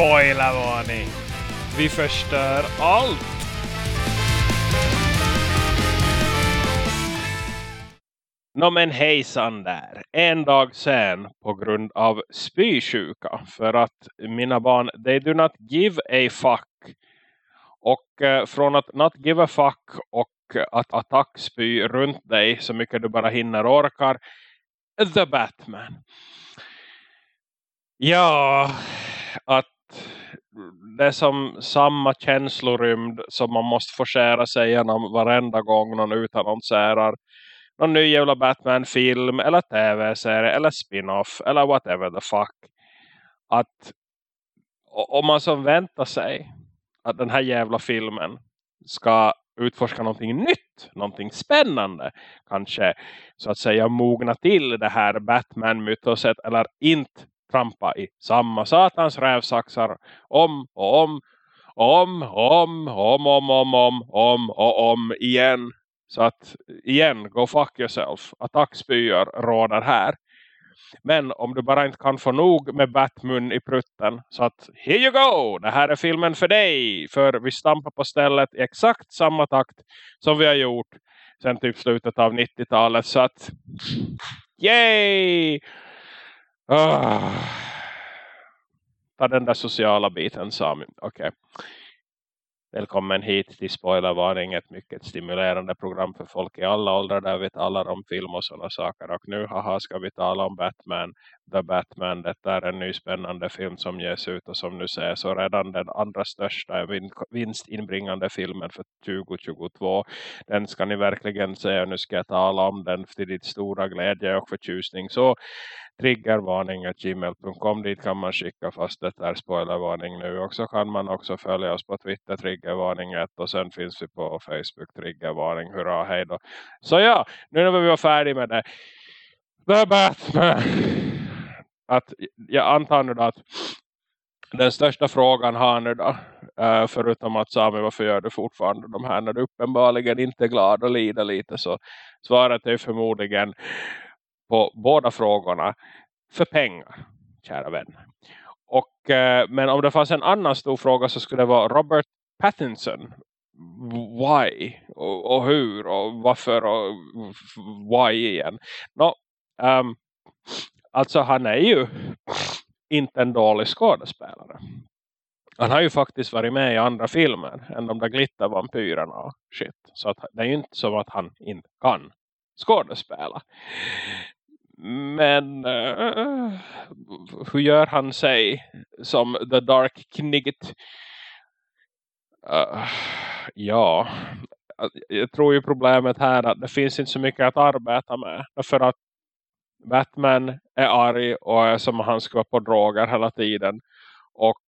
Spoilervarning! Vi förstör allt! Nå men hejsan där. En dag sen på grund av spysjuka. För att mina barn, they do not give a fuck. Och eh, från att not give a fuck och att attackspy runt dig så mycket du bara hinner orkar. The Batman. Ja, att det är som samma känslorymd som man måste forcera sig genom varenda gång någon utannonserar någon ny jävla Batman-film eller tv-serie eller spin-off eller whatever the fuck. Att om man som väntar sig att den här jävla filmen ska utforska någonting nytt, någonting spännande, kanske så att säga mogna till det här Batman-mytoset eller inte trampa i samma satans rävsaxar om och om om, om, om, om, om, om, om och om igen. Så att igen, go fuck yourself. Attackspyor råder här. Men om du bara inte kan få nog med Batman i prutten. Så att, here you go! Det här är filmen för dig. För vi stampar på stället i exakt samma takt som vi har gjort sen typ slutet av 90-talet. Så att, yay! Ah. Ta den där sociala biten, Sami. Okej. Okay. Välkommen hit till Spoilervarning, ett mycket stimulerande program för folk i alla åldrar där vi talar om film och sådana saker. Och nu haha, ska vi tala om Batman, The Batman. Detta är en ny spännande film som ges ut och som nu säger så redan den andra största vinstinbringande filmen för 2022. Den ska ni verkligen se och nu ska jag tala om den till ditt stora glädje och förtjusning. Så triggervarning.gmail.com dit kan man skicka fast det är spoilervarning nu. Och så kan man också följa oss på Twitter triggervarning 1 och sen finns vi på Facebook triggervarning. Hurra, hej då. Så ja, nu när vi var färdiga med det. The Batman. Att jag antar nu att den största frågan har nu då, eh, förutom att Sami, varför gör du fortfarande de här när du uppenbarligen inte är glad och lider lite så svaret är förmodligen på båda frågorna för pengar, kära vänner. Och, eh, men om det fanns en annan stor fråga så skulle det vara Robert Pattinson. Why? Och, och hur? Och varför? Och why igen? No, um, ehm, alltså han är ju inte en dålig skådespelare. Han har ju faktiskt varit med i andra filmer än de där glittervampyrerna och shit. Så att det är ju inte som att han inte kan skådespela. Men uh, hur gör han sig som The Dark Knigget? Uh, ja, jag tror ju problemet här att det finns inte så mycket att arbeta med. För att Batman är arg och är som han ska vara på droger hela tiden. Och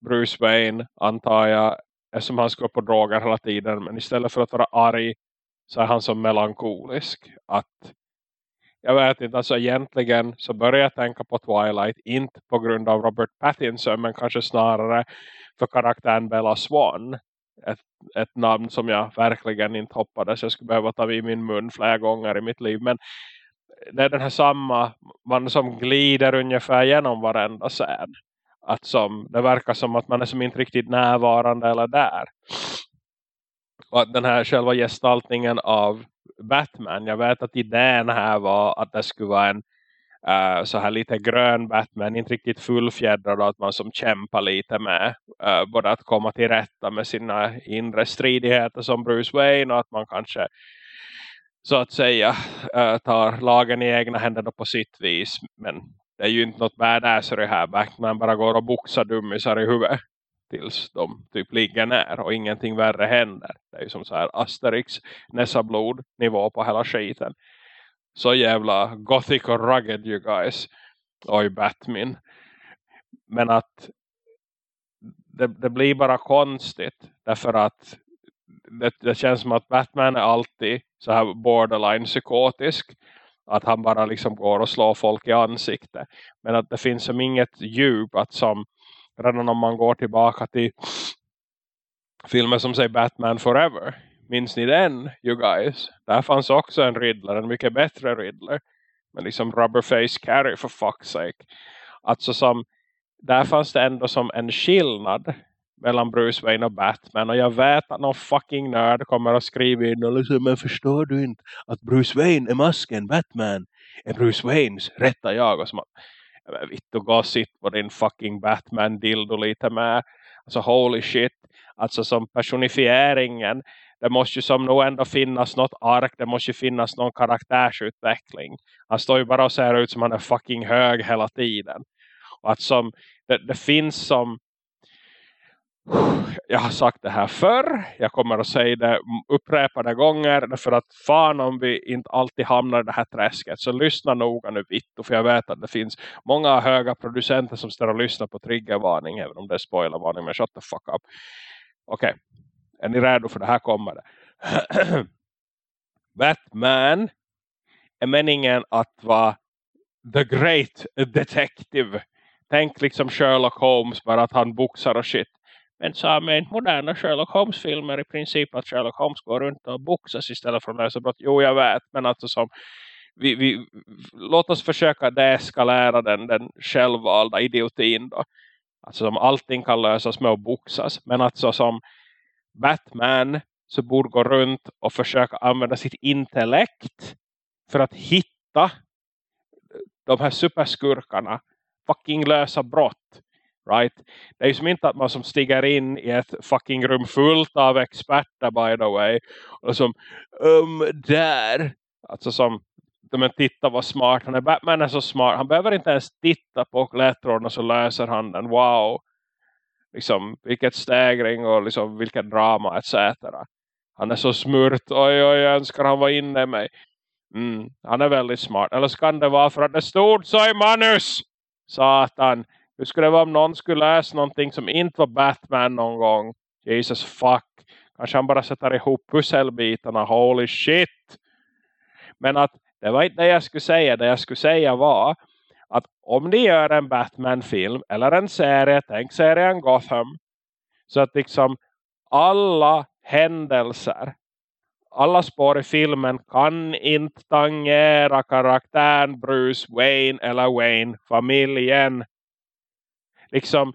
Bruce Wayne antar jag är som han ska vara på droger hela tiden. Men istället för att vara arg så är han som melankolisk. Att jag vet inte, alltså egentligen så börjar jag tänka på Twilight. Inte på grund av Robert Pattinson men kanske snarare för karaktären Bella Swan. Ett, ett namn som jag verkligen inte hoppades jag skulle behöva ta vid min mun flera gånger i mitt liv. Men det är den här samma, man som glider ungefär genom varenda scen. Att som, det verkar som att man är som inte riktigt närvarande eller där. Och att den här själva gestaltningen av Batman, jag vet att idén här var att det skulle vara en uh, så här lite grön Batman, inte riktigt fullfjädrad och att man som kämpar lite med uh, både att komma till rätta med sina inre stridigheter som Bruce Wayne och att man kanske så att säga uh, tar lagen i egna händer på sitt vis. Men det är ju inte något badassery här. Batman bara går och boxar dummisar i huvudet. Tills de typ ligger ner och ingenting värre händer. Det är ju som så här Asterix näsa blod nivå på hela skiten. Så jävla gothic och rugged you guys. Oj Batman. Men att det, det blir bara konstigt. Därför att det, det, känns som att Batman är alltid så här borderline psykotisk. Att han bara liksom går och slår folk i ansiktet. Men att det finns som inget djup att som redan om man går tillbaka till filmer som säger Batman Forever. Minns ni den, you guys? Där fanns också en Riddler, en mycket bättre Riddler. Men liksom Rubberface Carry for fuck's sake. Alltså som där fanns det ändå som en skillnad mellan Bruce Wayne och Batman. Och jag vet att någon fucking nörd kommer att skriva in och liksom, men förstår du inte att Bruce Wayne är masken, Batman är Bruce Waynes rätta jag. Och som att, vittu gå och sitt på din fucking Batman dildo lite med. Alltså holy shit. Alltså som personifieringen. Det måste ju som nog ändå finnas något ark. Det måste ju finnas någon karaktärsutveckling. Han står ju bara och ser ut som han är fucking hög hela tiden. Och att som det, det finns som jag har sagt det här förr. Jag kommer att säga det upprepade gånger. För att fan om vi inte alltid hamnar i det här träsket. Så lyssna noga nu Vittu. För jag vet att det finns många höga producenter som står och lyssnar på triggervarning. Även om det är spoilervarning. Men shut the fuck up. Okej. Okay. Är ni redo för det här kommer det. Batman är meningen att vara the great detective. Tänk liksom Sherlock Holmes. Bara att han boxar och shit. Men sa med moderna Sherlock Holmes-filmer i princip att Sherlock Holmes går runt och boxas istället för att lösa brott. Jo, jag vet. Men alltså som vi, vi, låt oss försöka deeskalera den, den självvalda idiotin då. Alltså som allting kan lösas med att boxas. Men alltså som Batman så borde gå runt och försöka använda sitt intellekt för att hitta de här superskurkarna. Fucking lösa brott. Right? Det är ju som inte att man som stiger in i ett fucking rum fullt av experter by the way. Och som, um, där. Alltså som, men titta vad smart han är. Batman är så smart. Han behöver inte ens titta på ledtrådarna så löser han den. Wow. Liksom, vilket stegring och liksom, vilket drama etc. Han är så smurt. Oj, oj, jag önskar han var inne i mig. Mm, han är väldigt smart. Eller så kan det vara för att det stod så i manus. Satan. Hur skulle det vara om någon skulle läsa någonting som inte var Batman någon gång? Jesus fuck. Kanske han bara sätter ihop pusselbitarna. Holy shit. Men att det var inte det jag skulle säga. Det jag skulle säga var att om ni gör en Batman-film eller en serie, tänk serien Gotham. Så att liksom alla händelser, alla spår i filmen kan inte tangera karaktären Bruce Wayne eller Wayne-familjen liksom,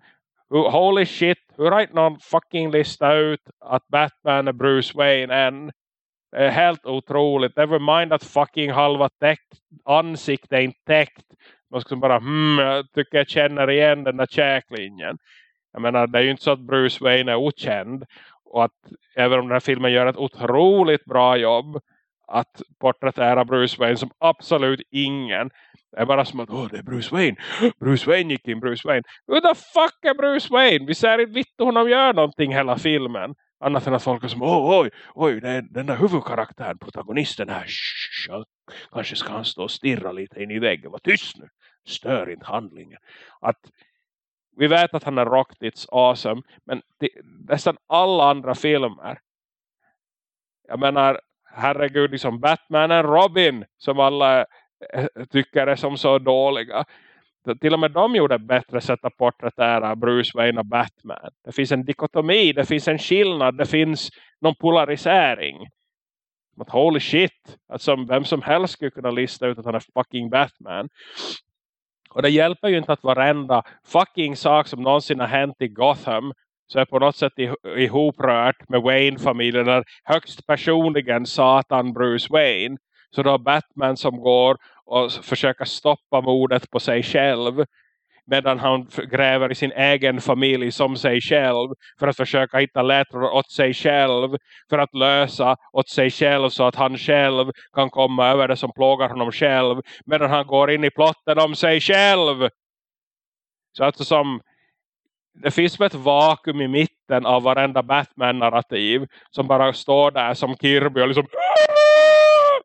holy shit, hur har inte någon fucking lista ut att Batman är Bruce Wayne än? Det är eh, helt otroligt. Never mind att fucking halva täckt, ansikte är inte täckt. Man ska bara, hmm, jag tycker jag känner igen den där käklinjen. Jag menar, det är ju inte så att Bruce Wayne är okänd. Och att även om den här filmen gör ett otroligt bra jobb att porträttera Bruce Wayne som absolut ingen det är bara som att, åh det är Bruce Wayne. Bruce Wayne gick in, Bruce Wayne. Who the fuck är Bruce Wayne? Vi ser inte vitt honom gör någonting hela filmen. Annat än att folk är som, oj, oj, oj, det är den där huvudkaraktären, protagonisten här. Shh, kanske ska han stå och stirra lite in i väggen. Var tyst nu. Stör inte handlingen. Att vi vet att han är rocked, it's awesome. Men det, nästan alla andra filmer. Jag menar, herregud, liksom Batman och Robin som alla tycker är som så dåliga. Till och med de gjorde ett bättre sätt att porträttera Bruce Wayne och Batman. Det finns en dikotomi, det finns en skillnad, det finns någon polarisering. But holy shit, alltså vem som helst skulle kunna lista ut att han är fucking Batman. Och det hjälper ju inte att varenda fucking sak som någonsin har hänt i Gotham så är på något sätt ihoprört med Wayne-familjen högst personligen satan Bruce Wayne. Så då har Batman som går och försöka stoppa mordet på sig själv medan han gräver i sin egen familj som sig själv för att försöka hitta lättare åt sig själv för att lösa åt sig själv så att han själv kan komma över det som plågar honom själv medan han går in i plotten om sig själv. Så att som det finns ett vakuum i mitten av varenda Batman-narrativ som bara står där som Kirby och liksom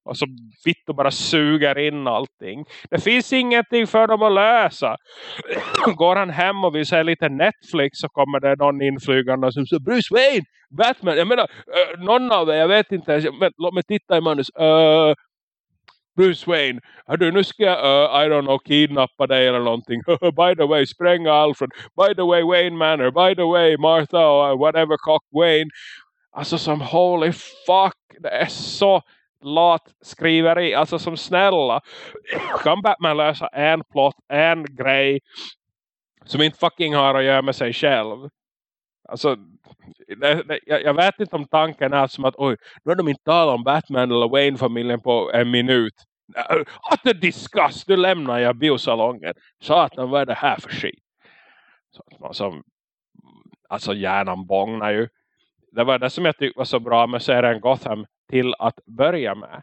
och så vitt och bara suger in allting. Det finns ingenting för dem att lösa. Går han hem och vill se lite Netflix så kommer det någon inflygande som säger Bruce Wayne, Batman. Jag menar, eh, någon av er, jag vet inte. Men, låt mig titta i manus. Uh, Bruce Wayne, du nu ska jag, uh, I don't know, kidnappa dig eller någonting. by the way, spränga Alfred. By the way, Wayne Manor. By the way, Martha or whatever cock Wayne. Alltså som holy fuck. Det är så lat skriveri, alltså som snälla kan Batman lösa en plot, en grej som inte fucking har att göra med sig själv. Alltså, det, det, jag, jag, vet inte om tanken är som att oj, nu har de inte talat om Batman eller Wayne-familjen på en minut. Äh, att det disgust, nu lämnar jag biosalongen. Satan, vad är det här för skit? Så att man som, alltså hjärnan bångnar ju. Det var det som jag tyckte var så bra med serien Gotham till att börja med.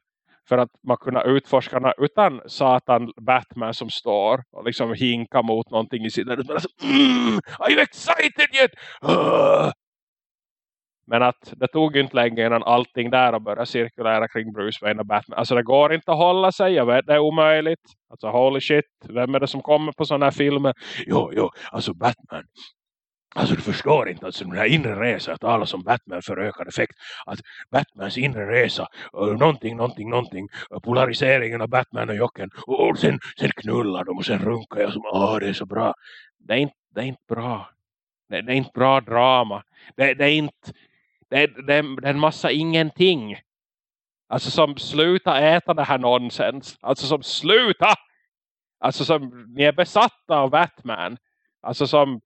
För att man kunde utforska utan satan Batman som står och liksom hinka mot någonting i sidan. Alltså, mm, are you excited yet? Uh. Men att det tog inte länge innan allting där började cirkulera kring Bruce Wayne och Batman. Alltså det går inte att hålla sig. Jag vet det är omöjligt. Alltså holy shit. Vem är det som kommer på sådana här filmer? Jo, jo. Alltså Batman. Alltså du förstår inte, alltså den här inre resan, att alla som Batman för ökad effekt, att Batmans inre resa, och någonting, någonting, någonting, eh, polariseringen av Batman och Jocken, och sen, sen knullar de och sen runkar jag som, åh det är så bra. Det är inte, det är inte bra. Det, det är inte bra drama. Det, det är inte, det, det, det är en massa ingenting. Alltså som sluta äta det här nonsens. Alltså som sluta! Alltså som ni är besatta av Batman. Alltså som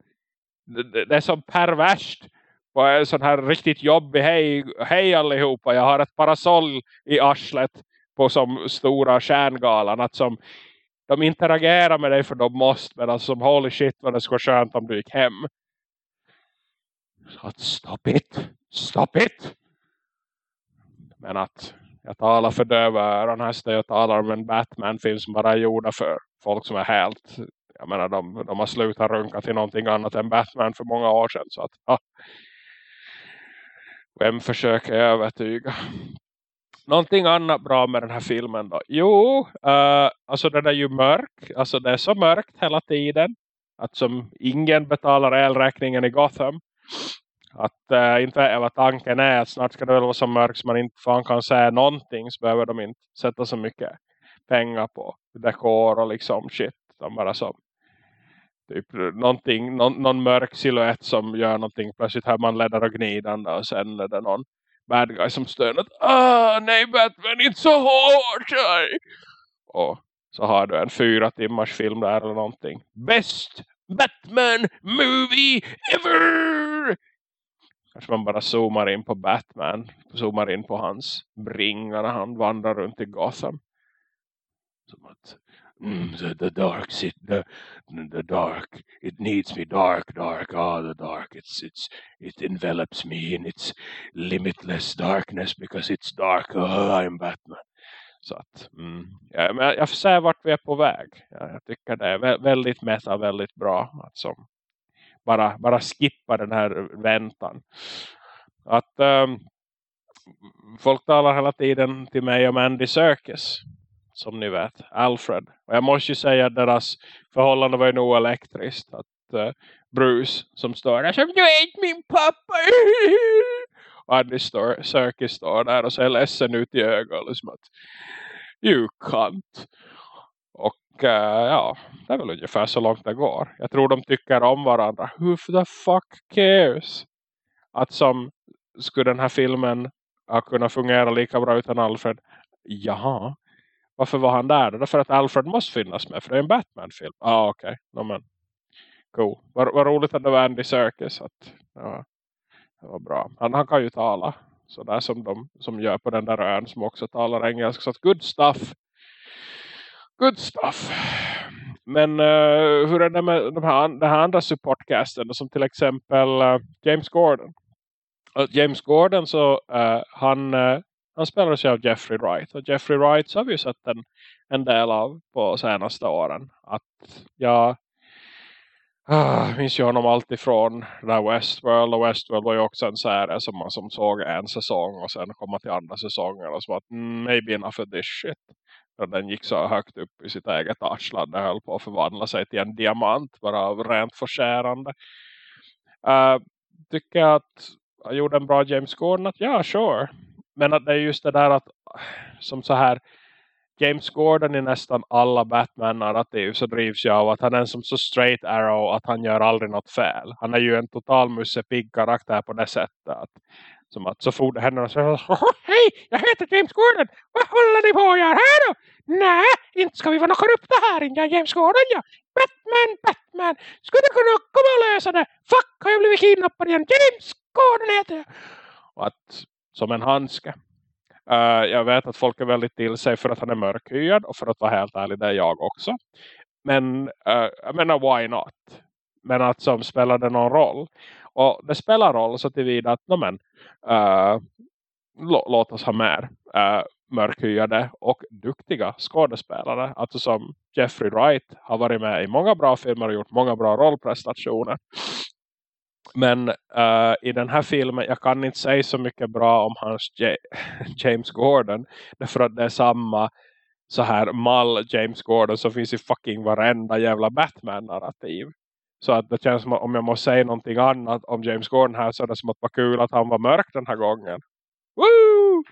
det, det är så perverst. På en sån här riktigt jobbig? Hej, hej allihopa, jag har ett parasoll i arslet på som stora stjärngalan. Att som de interagerar med dig för de måste men alltså som holy shit vad det skulle vara skönt om du gick hem. Så att stop it stop it! Men att jag talar för döva öron här jag talar om en Batman-film som bara är gjorda för folk som är helt jag menar de, de har slutat runka till någonting annat än Batman för många år sedan. Så att, ja. Vem försöker övertyga? Någonting annat bra med den här filmen då? Jo, uh, alltså den är ju mörk. Alltså det är så mörkt hela tiden. Att som ingen betalar elräkningen i Gotham. Att uh, inte vet vad tanken är. Att snart ska det väl vara så mörkt så man inte fan kan säga någonting. Så behöver de inte sätta så mycket pengar på dekor och liksom shit. De bara så typ någonting, någon, någon mörk silhuett som gör någonting. Plötsligt hör man ledare och gnidande och sen är det någon bad guy som stönar. Ah, nej Batman, inte så hårt! Och så har du en fyra timmars film där eller någonting. Best Batman movie ever! Kanske man bara zoomar in på Batman. Zoomar in på hans bringa när han vandrar runt i Gotham. Som att mm, the, the dark sit the the dark it needs me dark dark ah the dark it's it's it envelops me in its limitless darkness because it's dark oh, I'm Batman. Så att mm, ja, men jag får säga vart vi är på väg. Ja, jag tycker det är väldigt meta väldigt bra att som bara, bara skippa den här väntan. Att um, folk talar hela tiden till mig om Andy Serkis som ni vet, Alfred. Och jag måste ju säga att deras förhållande var ju nog elektriskt. Att uh, Bruce som står där som du är inte min pappa. och Andy står, Serkis står där och ser ledsen ut i ögonen. Liksom att, you can't. Och uh, ja, det är väl ungefär så långt det går. Jag tror de tycker om varandra. Who the fuck cares? Att som skulle den här filmen ha kunnat fungera lika bra utan Alfred? Jaha, varför var han där? Därför att Alfred måste finnas med. För det är en Batman-film. Ja, ah, okej. Okay. No, cool. Vad, vad roligt att det var Andy Serkis. Att, ja, det var bra. Han, han kan ju tala. Så där som de som gör på den där ön som också talar engelska. Så att good stuff. Good stuff. Men uh, hur är det med de här, den här andra supportcasten? Som till exempel uh, James Gordon. Uh, James Gordon så eh, han han spelades ju av Jeffrey Wright. Och Jeffrey Wright så har vi ju sett en, en del av på senaste åren. Att jag ah, minns ju honom alltifrån där Westworld. Och Westworld var ju också en serie som man som såg en säsong. Och sen komma till andra säsongen. Och så att mm, maybe enough of this shit. Och den gick så högt upp i sitt eget arsland. Den höll på att förvandla sig till en diamant. Bara av rent förskärande. Uh, tycker jag att jag gjorde en bra James Gordon. Att ja, sure men att det är just det där att som så här James Gordon i nästan alla Batman-narrativ så drivs jag av att han är som så straight arrow att han gör aldrig något fel. Han är ju en total mussepigg karaktär på det sättet att Som att så fort det händer och så Hej, jag heter James Gordon. Vad håller ni på att göra här då? Nej, inte ska vi vara korrupta här. Inte James Gordon, ja. Batman, Batman. Skulle du kunna komma och lösa det? Fuck, har jag blivit kidnappad igen? James Gordon heter jag. Och att, som en handske. Uh, jag vet att folk är väldigt till sig för att han är mörkhyad. Och för att vara helt ärlig, det är jag också. Men uh, jag menar, why not? Men att som spelar det någon roll? Och det spelar roll så tillvida att no, men, uh, låt oss ha mer uh, mörkhyade och duktiga skådespelare. Alltså som Jeffrey Wright har varit med i många bra filmer och gjort många bra rollprestationer. Men uh, i den här filmen, jag kan inte säga så mycket bra om hans J James Gordon. Därför att det är samma så här mall James Gordon som finns i fucking varenda jävla Batman-narrativ. Så att det känns som att om jag måste säga någonting annat om James Gordon här så är det som att det var kul att han var mörk den här gången. Woo!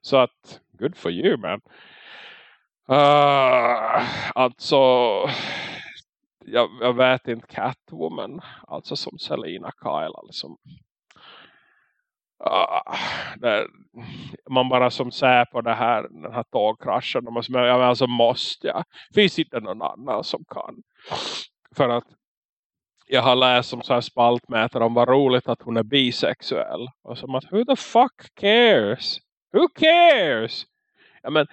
Så att, good for you man. Uh, alltså, jag, jag, vet inte Catwoman. Alltså som Selina Kyle. Liksom. Uh, det, man bara som ser på det här, den här tågkraschen. Och man, alltså måste jag. Finns inte någon annan som kan. För att jag har läst som så här spaltmätare om vad roligt att hon är bisexuell. Och som att, who the fuck cares? Who cares? Ja, men,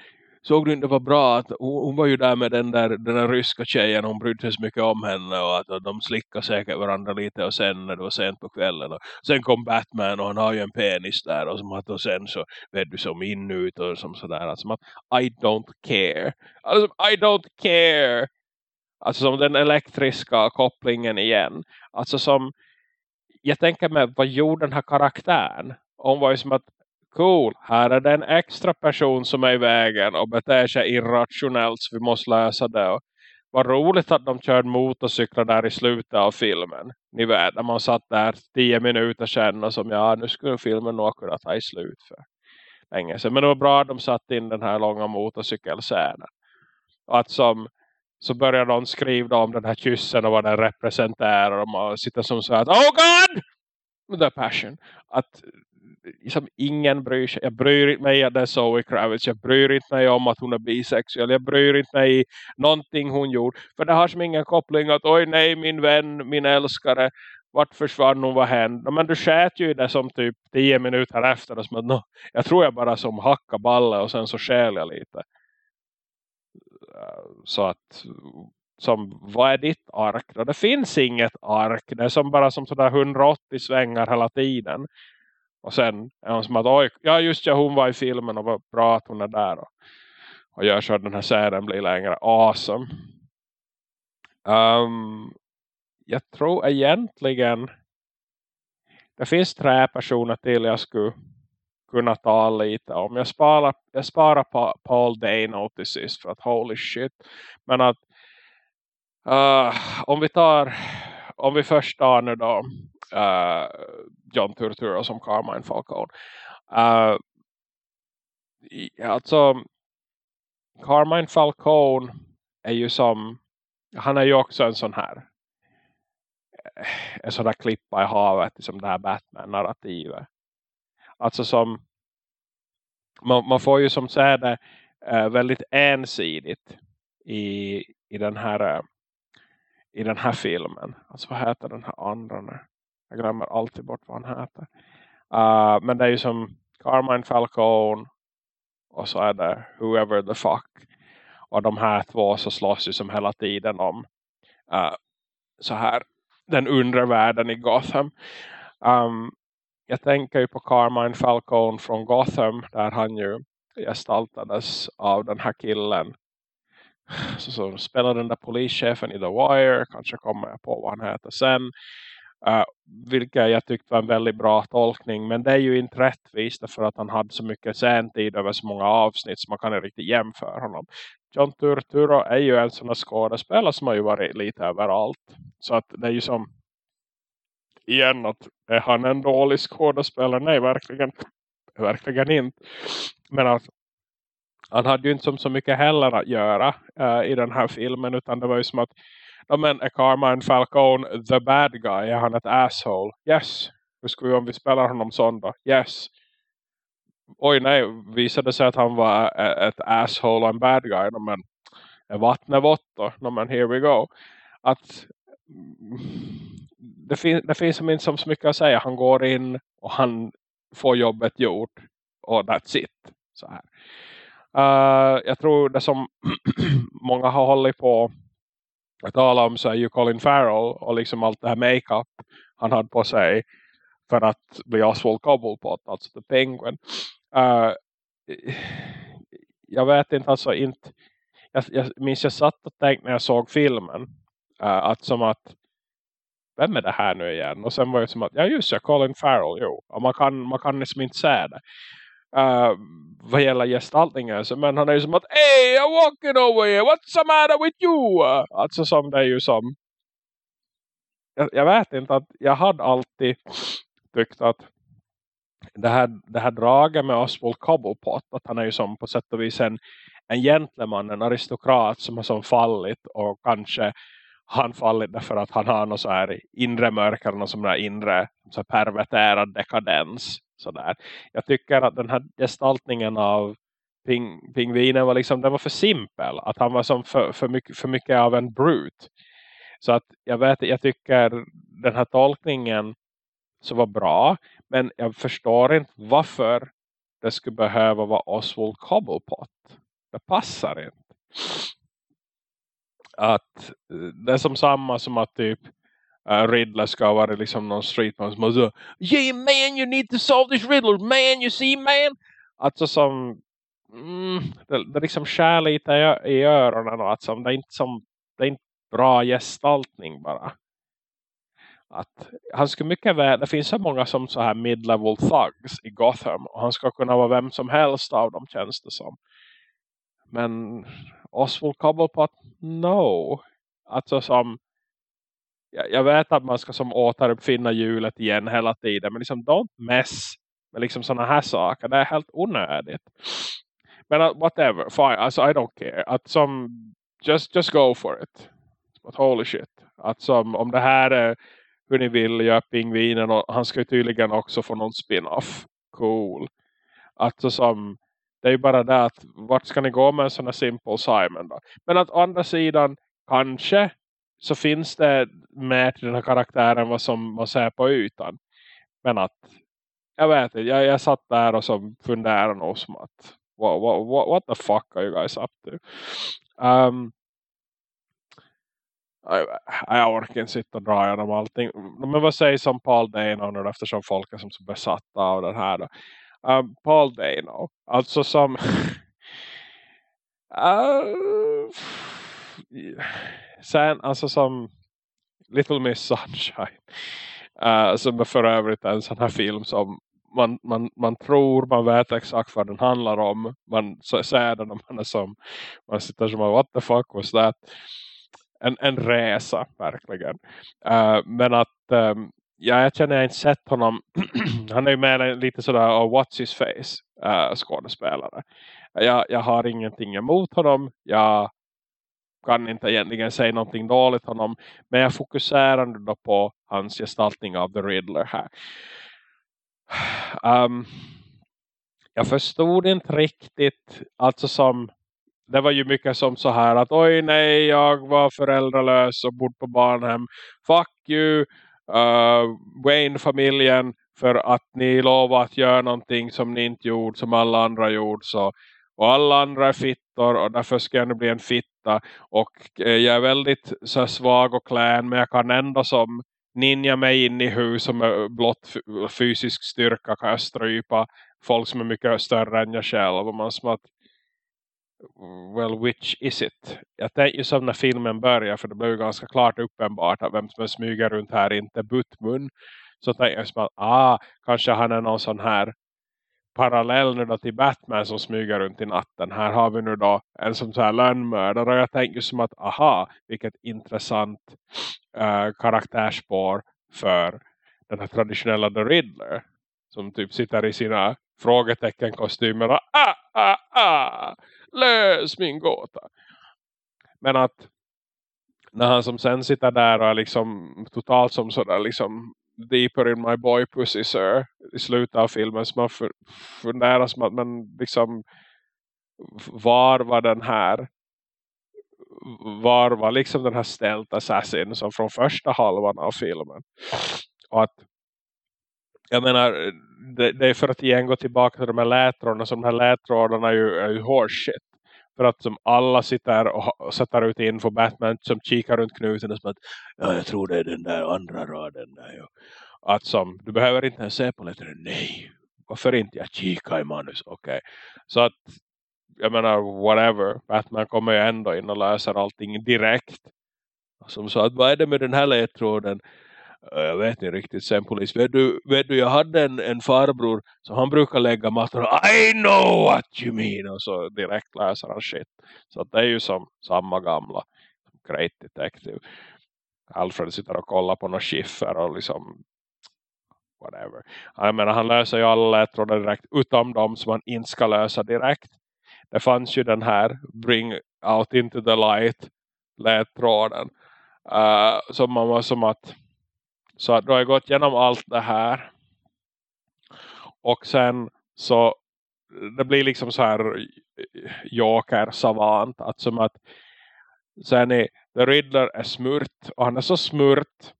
såg du inte var bra att hon, hon, var ju där med den där, den där ryska tjejen. Hon brydde sig så mycket om henne och att och de slickade säkert varandra lite. Och sen när det var sent på kvällen. Och sen kom Batman och han har ju en penis där. Och, som att, och sen så vet du som inut och som sådär. Alltså, att I don't care. Alltså, I don't care. Alltså som den elektriska kopplingen igen. Alltså som, jag tänker mig, vad gjorde den här karaktären? Hon var ju som att, cool, här är det en extra person som är i vägen och beter sig irrationellt så vi måste lösa det. Och vad roligt att de körde motorcyklar där i slutet av filmen. Ni vet, när man satt där tio minuter sedan och som, ja nu skulle filmen nog kunna ta i slut för länge sedan. Men det var bra att de satt in den här långa motorcykelscenen. Och att som så börjar de skriva om den här kyssen och vad den representerar och man sitter som så att oh god the passion att liksom, ingen bryr sig jag bryr inte mig att det är Zoe Kravitz jag bryr inte mig om att hon är bisexuell jag bryr inte mig i någonting hon gjorde för det har som ingen koppling att oj nej min vän, min älskare vart försvann hon, vad hände? Men du skät ju det som typ tio minuter efter. Och som att, no, jag tror jag bara som hacka balle och sen så skäl jag lite. Så att som, vad är ditt ark? Då? Det finns inget ark. Det är som bara som sådär 180 svängar hela tiden. Och sen är hon som att, oj, ja just ja, hon var i filmen och var bra att hon är där. Och, och gör så att den här serien blir längre. Awesome. Um, jag tror egentligen det finns tre personer till jag skulle kunna ta lite om. Jag sparar, jag sparar Paul Dano till sist för att holy shit. Men att uh, om vi tar om vi först tar nu då uh, John Turturro som Carmine Falcone. Uh, alltså Carmine Falcone är ju som han är ju också en sån här en sån där klippa i havet som det här Batman-narrativet alltså som man, man får ju som säger det eh, väldigt ensidigt i, i den här eh, i den här filmen. Alltså vad heter den här andra nu? Jag glömmer alltid bort vad han heter. Uh, men det är ju som Carmine Falcone och så är det Whoever the Fuck. Och de här två så slåss ju som hela tiden om uh, så här den undre världen i Gotham. Um, jag tänker ju på Carmine Falcone från Gotham där han ju gestaltades av den här killen så, så spelade den där polischefen i The Wire kanske kommer jag på vad han heter sen uh, vilket jag tyckte var en väldigt bra tolkning men det är ju inte rättvist för att han hade så mycket sentid över så många avsnitt så man kan inte riktigt jämföra honom John Turturro är ju en sån här skådespelare som har ju varit lite överallt så att det är ju som igen att är han en dålig skådespelare? Nej, verkligen, verkligen inte. Men att han hade ju inte som så mycket heller att göra uh, i den här filmen utan det var ju som att ja, men är Carmine Falcone the bad guy? Är han ett asshole? Yes, hur skulle vi om vi spelar honom sån då? Yes. Oj nej, visade sig att han var ett asshole och en bad guy. Ja, men vattnet vått då. No, men here we go. Att mm, det, fin det finns inte som så mycket att säga. Han går in och han får jobbet gjort. Och that's it. Så här. Uh, jag tror det som många har hållit på jag talar om så här, Colin Farrell och liksom allt det här makeup han hade på sig för att bli Oswald Cobblepot, alltså The Penguin. Uh, jag vet inte, alltså inte jag, jag minns jag satt och tänkte när jag såg filmen uh, att som att vem är det här nu igen? Och sen var det som att, ja just ja, Colin Farrell, jo. Och man kan, man kan liksom inte säga det. Uh, vad gäller gestaltningen så, men han är ju som att Hey, I'm walking over here, what's the matter with you? Alltså som det är ju som jag, jag vet inte att jag hade alltid tyckt att det här, det här draget med Oswald Cobblepot att han är ju som på sätt och vis en, en gentleman, en aristokrat som har som fallit och kanske han fallit därför att han har något så här inre mörker, någon sån där inre så perverterad dekadens sådär. Jag tycker att den här gestaltningen av ping, pingvinen var liksom, den var för simpel. Att han var som för, för, mycket, för mycket av en brute. Så att jag vet, jag tycker den här tolkningen så var bra. Men jag förstår inte varför det skulle behöva vara Oswald Cobblepot. Det passar inte att eh, det är som samma som att typ uh, Riddler ska vara liksom någon streetman som så, Yeah man you need to solve this riddle man you see man. Alltså som mm, det, det liksom skär lite i, i öronen och alltså, det är inte som det är inte bra gestaltning bara. Att han skulle mycket väl, det finns så många som så här mid-level thugs i Gotham och han ska kunna vara vem som helst av dem känns det som. Men Oswald Cobblepot, no. Alltså som, jag, vet att man ska som återuppfinna hjulet igen hela tiden. Men liksom don't mess med liksom sådana här saker. Det är helt onödigt. Men uh, whatever, fine. Alltså I don't care. Att som, just, just go for it. But holy shit. Att som, om det här är hur ni vill göra pingvinen och han ska ju tydligen också få någon spin-off. Cool. Alltså som det är ju bara det att vart ska ni gå med en sån här Simple Simon då? Men att å andra sidan kanske så finns det mer till den här karaktären vad som man ser på ytan. Men att jag vet inte, jag, jag satt där och som funderade nog som att what, what, what the fuck are you guys up to? Um, jag, jag orkar inte sitta och dra igenom allting. Men vad säger som Paul Dano nu eftersom folk är som så besatta av den här då um, Paul Dano. Alltså som... uh, sen alltså som Little Miss Sunshine. Uh, som är för övrigt en sån här film som man, man, man tror, man vet exakt vad den handlar om. Man ser den och man är som man sitter som what the fuck was that? En, en resa, verkligen. Uh, men att um, ja, jag känner jag inte sett honom. han är ju med lite sådär oh, what's his face uh, skådespelare. Jag, jag har ingenting emot honom. Jag kan inte egentligen säga någonting dåligt om honom. Men jag fokuserar nu då på hans gestaltning av The Riddler här. Um, jag förstod inte riktigt. Alltså som det var ju mycket som så här att oj nej jag var föräldralös och bodde på barnhem. Fuck you uh, Wayne-familjen för att ni lovade att göra någonting som ni inte gjorde som alla andra gjorde.” Så, och alla andra är fittor och därför ska jag nu bli en fitta. Och eh, jag är väldigt så svag och klän men jag kan ändå som ninja mig in i hus som är blott fysisk styrka kan jag strypa folk som är mycket större än jag själv. Och man som att well which is it? Jag tänkte ju som när filmen börjar för det blev ju ganska klart uppenbart att vem som smyger runt här inte är Buttmun. Så tänkte jag som att ah, kanske han är någon sån här parallell nu då till Batman som smyger runt i natten. Här har vi nu då en som så här lönnmördare och jag tänker som att aha, vilket intressant uh, karaktärsspår för den här traditionella The Riddler som typ sitter i sina frågetecken-kostymer och ah, ah, ah lös min gåta. Men att när han som sen sitter där och är liksom totalt som sådär liksom deeper in my boy pussy sir i slutet av filmen som man funderar som att men liksom var var den här var var liksom den här ställt assassin som från första halvan av filmen? Och att jag menar det, det är för att igen gå tillbaka till de här lätrådarna som de här lätrådarna är ju, är ju horseshit för att som alla sitter och sätter ut info Batman som kikar runt knuten och som att ja, jag tror det är den där andra raden där. Att som, du behöver inte ens se på letteren, nej. Varför inte jag kikar i manus? Okej. Okay. Så att, jag menar, whatever. Batman kommer ju ändå in och löser allting direkt. Som så att, vad är det med den här ledtråden? Jag vet inte riktigt sen polis. Vet du, vet du jag hade en, en farbror som han brukar lägga mattor. I know what you mean. Och så direkt läser han shit. Så det är ju som samma gamla. Great detective. Alfred sitter och kollar på några skiffer och liksom whatever. Jag menar, han löser ju alla ledtrådar direkt utom de som man inte ska lösa direkt. Det fanns ju den här bring out into the light ledtråden. Uh, som man var som att så att du har gått igenom allt det här. Och sen så det blir liksom så här eh, joker savant att som att sen är The Riddler är smurt och han är så smurt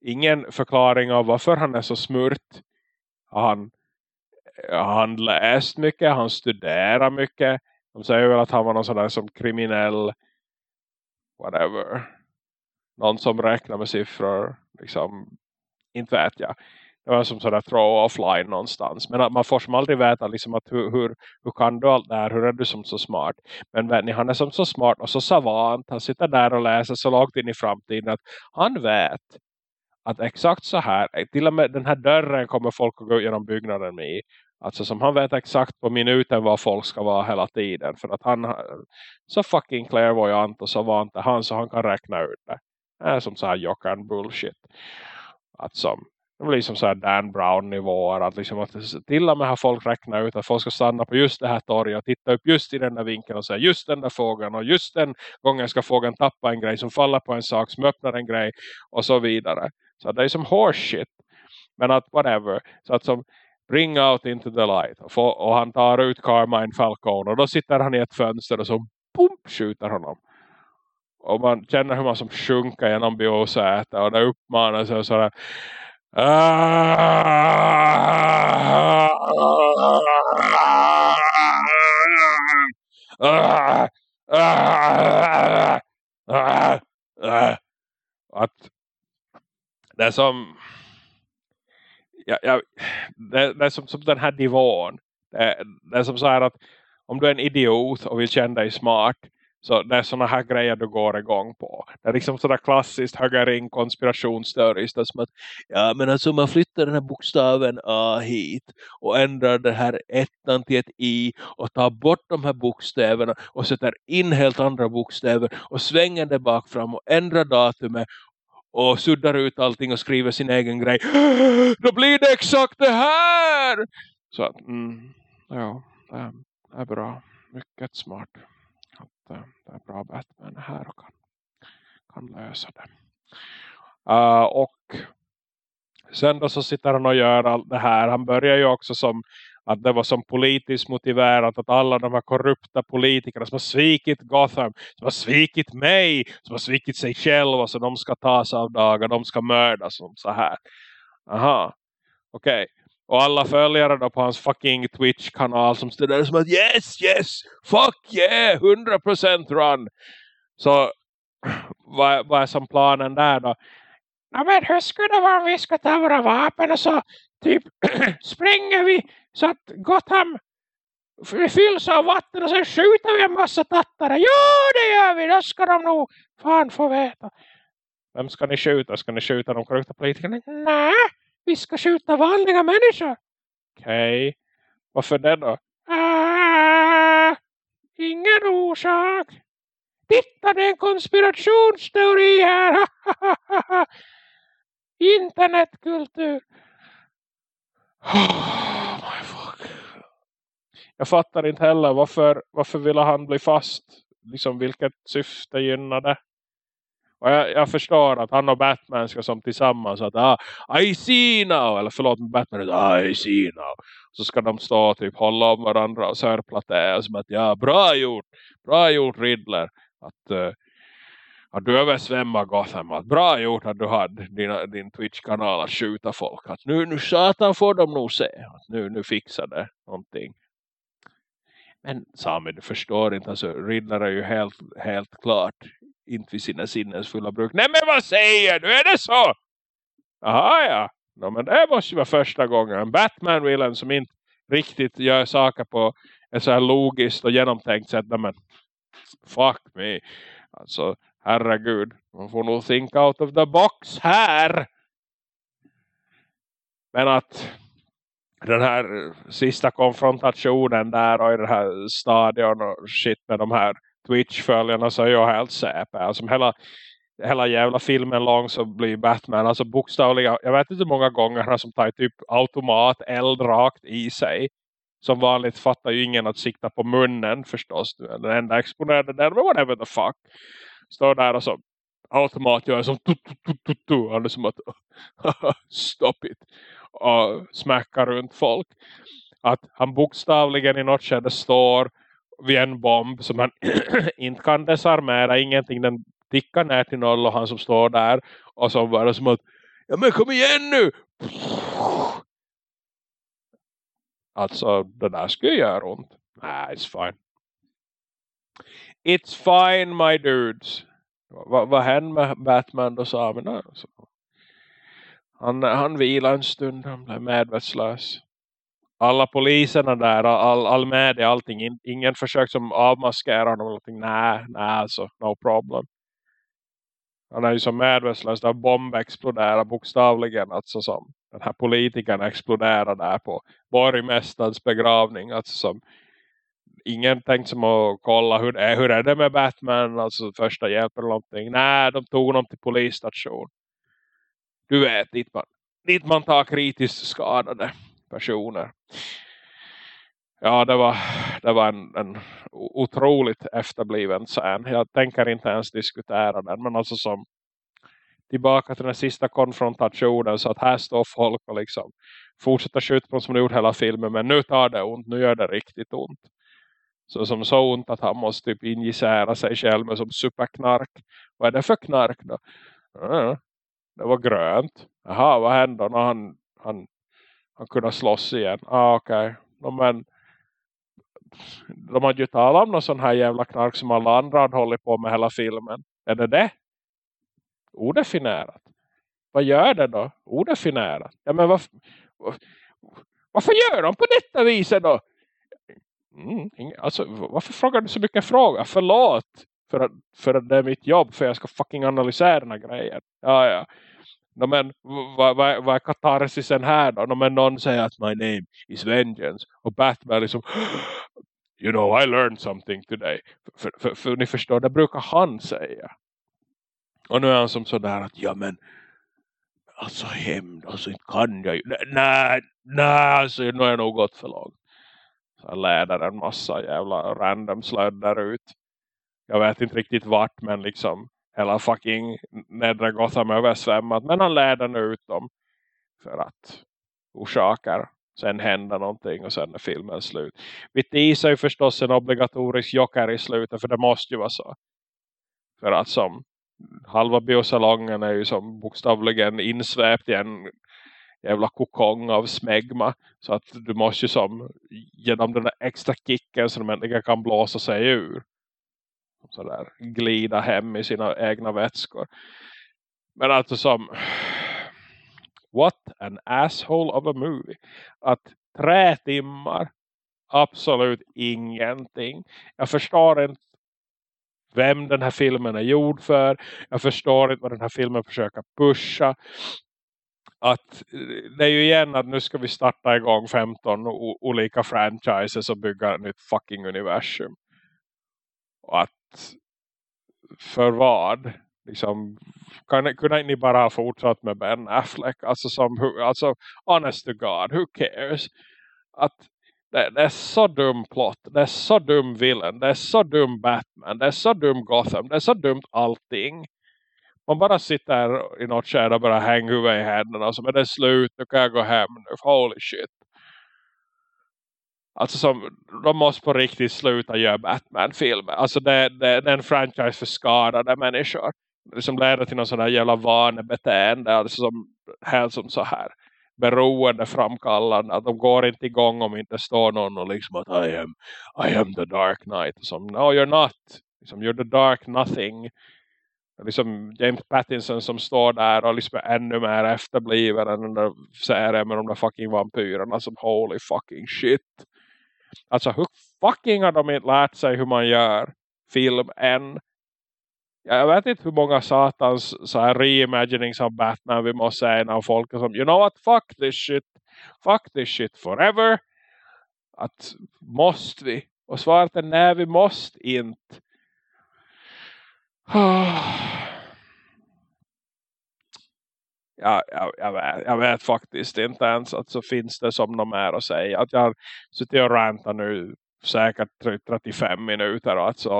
ingen förklaring av varför han är så smurt. Han eh, han läst mycket, han studerar mycket. De säger väl att han var någon sån där som kriminell whatever. Någon som räknar med siffror liksom, inte vet jag. Det var som sådär throw offline någonstans. Men att man får som aldrig veta liksom att hur, hur, hur kan du allt där? Hur är du som så smart? Men vet ni, han är som så smart och så savant. Han sitter där och läser så långt in i framtiden att han vet att exakt så här, till och med den här dörren kommer folk att gå genom byggnaden med i. Alltså som han vet exakt på minuten vad folk ska vara hela tiden. För att han så fucking clairvoyant och savant är han så han kan räkna ut det. Det är som så här jockan bullshit. Att som, det blir som så här Dan Brown nivåer. Att liksom att till och med har folk räknat ut att folk ska stanna på just det här torget. Och titta upp just i den där vinkeln och säga just den där fågeln. Och just den gången ska fågeln tappa en grej som faller på en sak. Som öppnar en grej. Och så vidare. Så det är som horseshit. Men att whatever. Så att som bring out into the light. Och, få, och han tar ut Carmine Falcon Och då sitter han i ett fönster och så boom, skjuter honom. Och man känner hur man som sjunker genom biosätet. Och det uppmanar sig sådär. Att det är som ja, ja, det, det, är som, som den här nivån. Det, det är som så här att om du är en idiot och vill känna dig smart så det är sådana här grejer du går igång på. Det är liksom sådär klassiskt högering konspirationsteoriskt. Som att, ja men alltså man flyttar den här bokstaven A hit. Och ändrar den här ettan till ett I. Och tar bort de här bokstäverna. Och sätter in helt andra bokstäver. Och svänger det bak fram. Och ändrar datumet. Och suddar ut allting och skriver sin egen grej. Då blir det exakt det här! Så att, mm, ja, det är bra. Mycket smart det är bra Batman här och kan, kan lösa det. Uh, äh, och sen då så sitter han och gör allt det här. Han börjar ju också som att det var som politiskt motiverat att alla de här korrupta politikerna som har svikit Gotham, som har svikit mig, som har svikit sig själva så de ska tas av dagar, de ska mördas som så här. Aha, okej. Okay. Och alla följare då på hans fucking Twitch-kanal som står där som att yes, yes, fuck yeah, 100% run. Så vad, vad är som planen där då? Ja men hur skulle det vara om vi ska ta våra vapen och så typ spränger vi så att Gotham fylls av vatten och sen skjuter vi en massa tattare. Ja det gör vi, då ska de nog fan få veta. Vem ska ni skjuta? Ska ni skjuta de korrekta politikerna? Nej, vi ska skjuta vanliga människor. Okej. Okay. Varför det då? Ah, ingen orsak. Titta, det är en konspirationsteori här. Internetkultur. Oh my fuck. Jag fattar inte heller varför, varför ville han bli fast? Liksom vilket syfte gynnade? Och jag, jag, förstår att han och Batman ska som tillsammans att ah, I see now. Eller förlåt med Batman. Ah, I see now. Så ska de stå och typ hålla om varandra och sörpla det. Som att ja, bra gjort. Bra gjort Riddler. Att, uh, att du översvämmar Gotham. Att bra gjort att du hade din, din Twitch-kanal att skjuta folk. Att nu, nu satan får de nog se. Att nu, nu fixar det någonting. Men Sami, du förstår inte. Alltså, Riddler är ju helt, helt klart inte vid sina sinnesfulla bruk. Nej men vad säger du? Är det så? Jaha ja. No, men det måste ju vara första gången. En Batman-villain som inte riktigt gör saker på ett så här logiskt och genomtänkt sätt. Men fuck me. Alltså herregud. Man får nog think out of the box här. Men att den här sista konfrontationen där och i den här stadion och shit med de här Twitch-följarna så är jag helt säp. Alltså hela, hela jävla filmen lång så blir Batman alltså bokstavligen, jag vet inte hur många gånger han som tar typ automat eld rakt i sig. Som vanligt fattar ju ingen att sikta på munnen förstås. Den enda exponerade där, men whatever the fuck. Står där och så automat gör som tu, tu, tu, tu, tu. Han är som att stop it. Och smäckar runt folk. Att han bokstavligen i något skede står vid en bomb som han inte kan desarmera. Ingenting, den tickar ner till noll och han som står där. Och så bara som att, ja men kom igen nu! Alltså, det där skulle göra ont. Nej, it's fine. It's fine, my dudes. Vad va hände med Batman då sa han? Han, han vilade en stund, han blev medvetslös alla poliserna där, all, all media, allting. ingen försök som avmaskera honom. Någonting. Nej, nej alltså, no problem. Han är ju som medvetslös där bomb exploderar bokstavligen. Alltså som den här politikern exploderar där på borgmästarens begravning. Alltså som ingen tänkt som att kolla hur, är, hur är det med Batman. Alltså första hjälp eller någonting. Nej, de tog honom till polisstation. Du vet, dit man, dit man tar kritiskt skadade personer. Ja, det var, det var en, en otroligt efterbliven scen. Jag tänker inte ens diskutera den. Men alltså som tillbaka till den sista konfrontationen. Så att här står folk och liksom fortsätter skjuta på som de gjort hela filmen. Men nu tar det ont. Nu gör det riktigt ont. Så som så ont att han måste typ injicera sig själv med som superknark. Vad är det för knark då? Mm, det var grönt. Jaha, vad hände när han, han att kunna slåss igen. Ah, okej. Okay. men de har ju talat om någon sån här jävla knark som alla andra har hållit på med hela filmen. Är det det? Odefinierat. Vad gör det då? Odefinierat. Ja men varför, varför gör de på detta viset då? Mm, alltså, varför frågar du så mycket frågor? Förlåt för att, för att det är mitt jobb. För jag ska fucking analysera den här grejen. Ja, ja. No, men vad, va, va är katarsisen här då? No, men någon säger att my name is vengeance. Och Batman liksom You know, I learned something today. För, för, för, ni förstår, det brukar han säga. Och nu är han som sådär att ja men alltså hämnd, alltså inte kan jag ju. Nej, nej, alltså nu har jag nog gått för långt. Så jag läder en massa jävla random slödd ut. Jag vet inte riktigt vart men liksom hela fucking nedre Gotham översvämmat. Men han lärde nu ut dem för att orsakar sen händer någonting och sen är filmen slut. Vi teasar ju förstås en obligatorisk joker i slutet för det måste ju vara så. För att som halva biosalongen är ju som bokstavligen insväpt i en jävla kokong av smegma. Så att du måste ju som genom den där extra kicken som de äntligen kan blåsa sig ur sådär glida hem i sina egna vätskor. Men alltså som what an asshole of a movie. Att tre timmar absolut ingenting. Jag förstår inte vem den här filmen är gjord för. Jag förstår inte vad den här filmen försöker pusha. Att det är ju igen att nu ska vi starta igång 15 olika franchises och bygga ett nytt fucking universum. Och att för vad? Liksom, kan, kunde ni bara ha fortsatt med Ben Affleck? Alltså, som, alltså honest to God, who cares? Att det, det, är så dum plot, det är så dum villain, det är så dum Batman, det är så dum Gotham, det är så dumt allting. Man bara sitter i något skär och bara hänger huvudet i händerna. Och så är det slut, nu kan jag gå hem nu. Holy shit. Alltså som, de måste på riktigt sluta göra Batman-filmer. Alltså det, det, det är en franchise för skadade människor. Det som leder till någon sån här jävla vanebeteende. Alltså som, helt som så här beroende framkallande. Att de går inte igång om inte står någon och liksom att I am, I am the dark knight. Som, no you're not. Liksom, you're the dark nothing. Liksom James Pattinson som står där och liksom är ännu mer efterbliven än den där serien med de där fucking vampyrerna som holy fucking shit. Alltså hur fucking har de inte lärt sig hur man gör film än? Jag vet inte hur många satans så här reimaginings av Batman vi måste säga när folk är som, you know what, fuck this shit. Fuck this shit forever. Att måste vi? Och svaret är nej, vi måste inte. Jag, jag, vet, jag vet faktiskt inte ens att så finns det som något mer att säga. Att jag har suttit och rantat nu säkert 35 minuter alltså.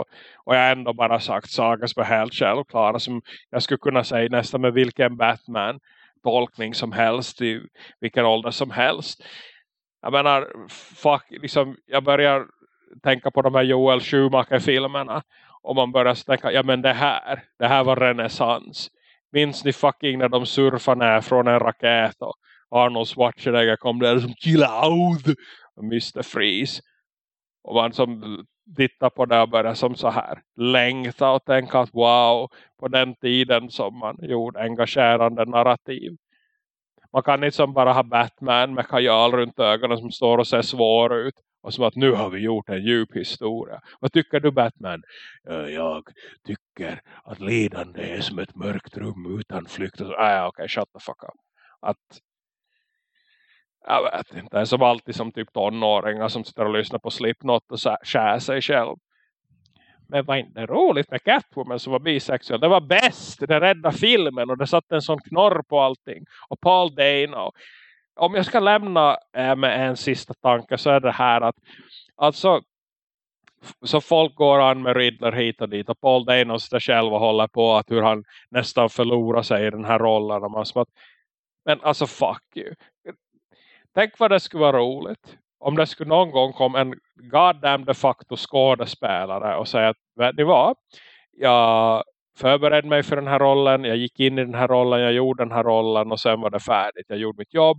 och jag har ändå bara sagt saker som är helt självklara som jag skulle kunna säga nästan med vilken Batman tolkning som helst i vilken ålder som helst. Jag menar, fuck, liksom, jag börjar tänka på de här Joel Schumacher-filmerna och man börjar tänka, ja men det här, det här var renässans. Minns ni fucking när de surfar ner från en raket och Arnold Schwarzenegger kom där som chill out Mr. Freeze. Och man som tittar på det och börjar som så här längta och tänka att wow, på den tiden som man gjorde engagerande narrativ. Man kan inte som bara ha Batman med kajal runt ögonen som står och ser svår ut. Och som att nu har vi gjort en djup historia. Vad tycker du Batman? Jag tycker att lidande är som ett mörkt rum utan flykt. Ah, okej, okay, shut the fuck up. Att jag vet inte, det är som alltid som typ tonåringar som sitter och lyssnar på Slipknot och skär sig själv. Men var inte roligt med Catwoman som var bisexuell. Det var bäst, det rädda filmen och det satte en sån knorr på allting. Och Paul Dano. Om jag ska lämna eh, med en sista tanke så är det här att alltså så folk går an med Riddler hit och dit och Paul Dano sitter själv och håller på att hur han nästan förlorar sig i den här rollen. Och man som att, men alltså fuck you. Tänk vad det skulle vara roligt. Om det skulle någon gång komma en goddamn de facto skådespelare och säga att vet ni vad? Jag förberedde mig för den här rollen. Jag gick in i den här rollen. Jag gjorde den här rollen och sen var det färdigt. Jag gjorde mitt jobb.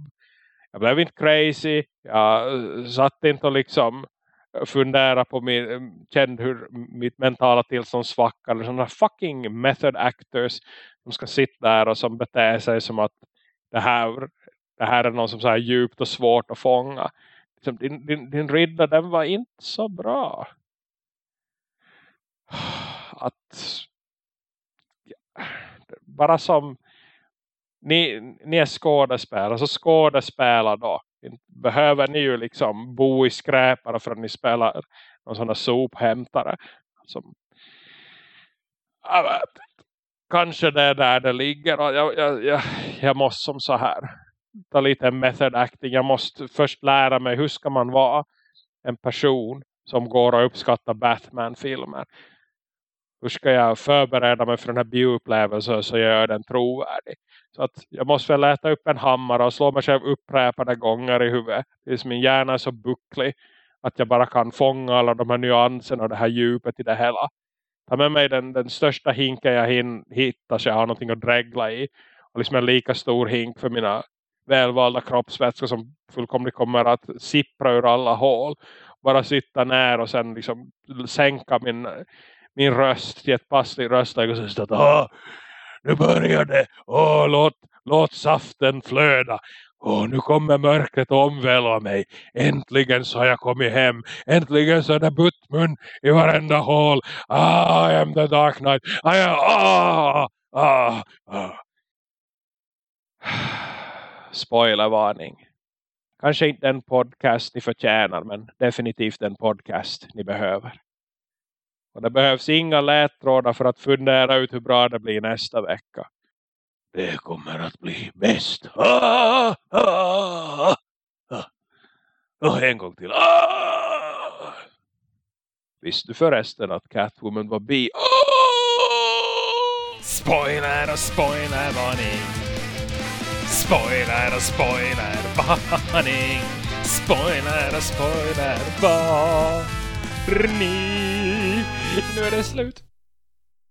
Jag blev inte crazy. Jag eh, satt inte och liksom eh, fundera på min, eh, kände hur mitt mentala tillstånd svackade. Sådana fucking method actors som ska sitta där och som beter sig som att det här det här är något som så här djupt och svårt att fånga. Liksom, din, din, din riddare den var inte så bra. Att bara som ni, ni är skådespelare så skådespelare då. Behöver ni ju liksom bo i skräpare för att ni spelar någon sån här sophämtare. Som, vet, kanske det är där det ligger. Jag, jag, jag, jag måste som så här ta lite method acting. Jag måste först lära mig hur ska man vara en person som går och uppskattar Batman-filmer. Hur ska jag förbereda mig för den här bioupplevelsen så jag gör den trovärdig. Så att jag måste väl äta upp en hammare och slå mig själv upprepade gånger i huvudet. Tills min hjärna är så bucklig att jag bara kan fånga alla de här nyanserna och det här djupet i det hela. Ta med mig den, den största hinken jag hittar så jag har någonting att dregla i. Och liksom en lika stor hink för mina välvalda kroppsvätskor som fullkomligt kommer att sippra ur alla hål. Bara sitta ner och sen liksom sänka min, min röst till ett passligt röstläge och så att ah, nu börjar det. Åh, låt, låt saften flöda. Åh, nu kommer mörkret omvälva mig. Äntligen så har jag kommit hem. Äntligen så är det buttmun i varenda hål. Ah, I am the dark knight. I am, ah, ah, ah spoilervarning. Kanske inte den podcast ni förtjänar men definitivt den podcast ni behöver. Och det behövs inga lättrådar för att fundera ut hur bra det blir nästa vecka. Det kommer att bli bäst. Ah, ah, ah. Och en gång till. Ah! Visste du förresten att Catwoman var bi? Ah! Spoiler och spoilervarning. Spoiler och spoilervarning. Spoiler och spoilervarning. Nu är det slut.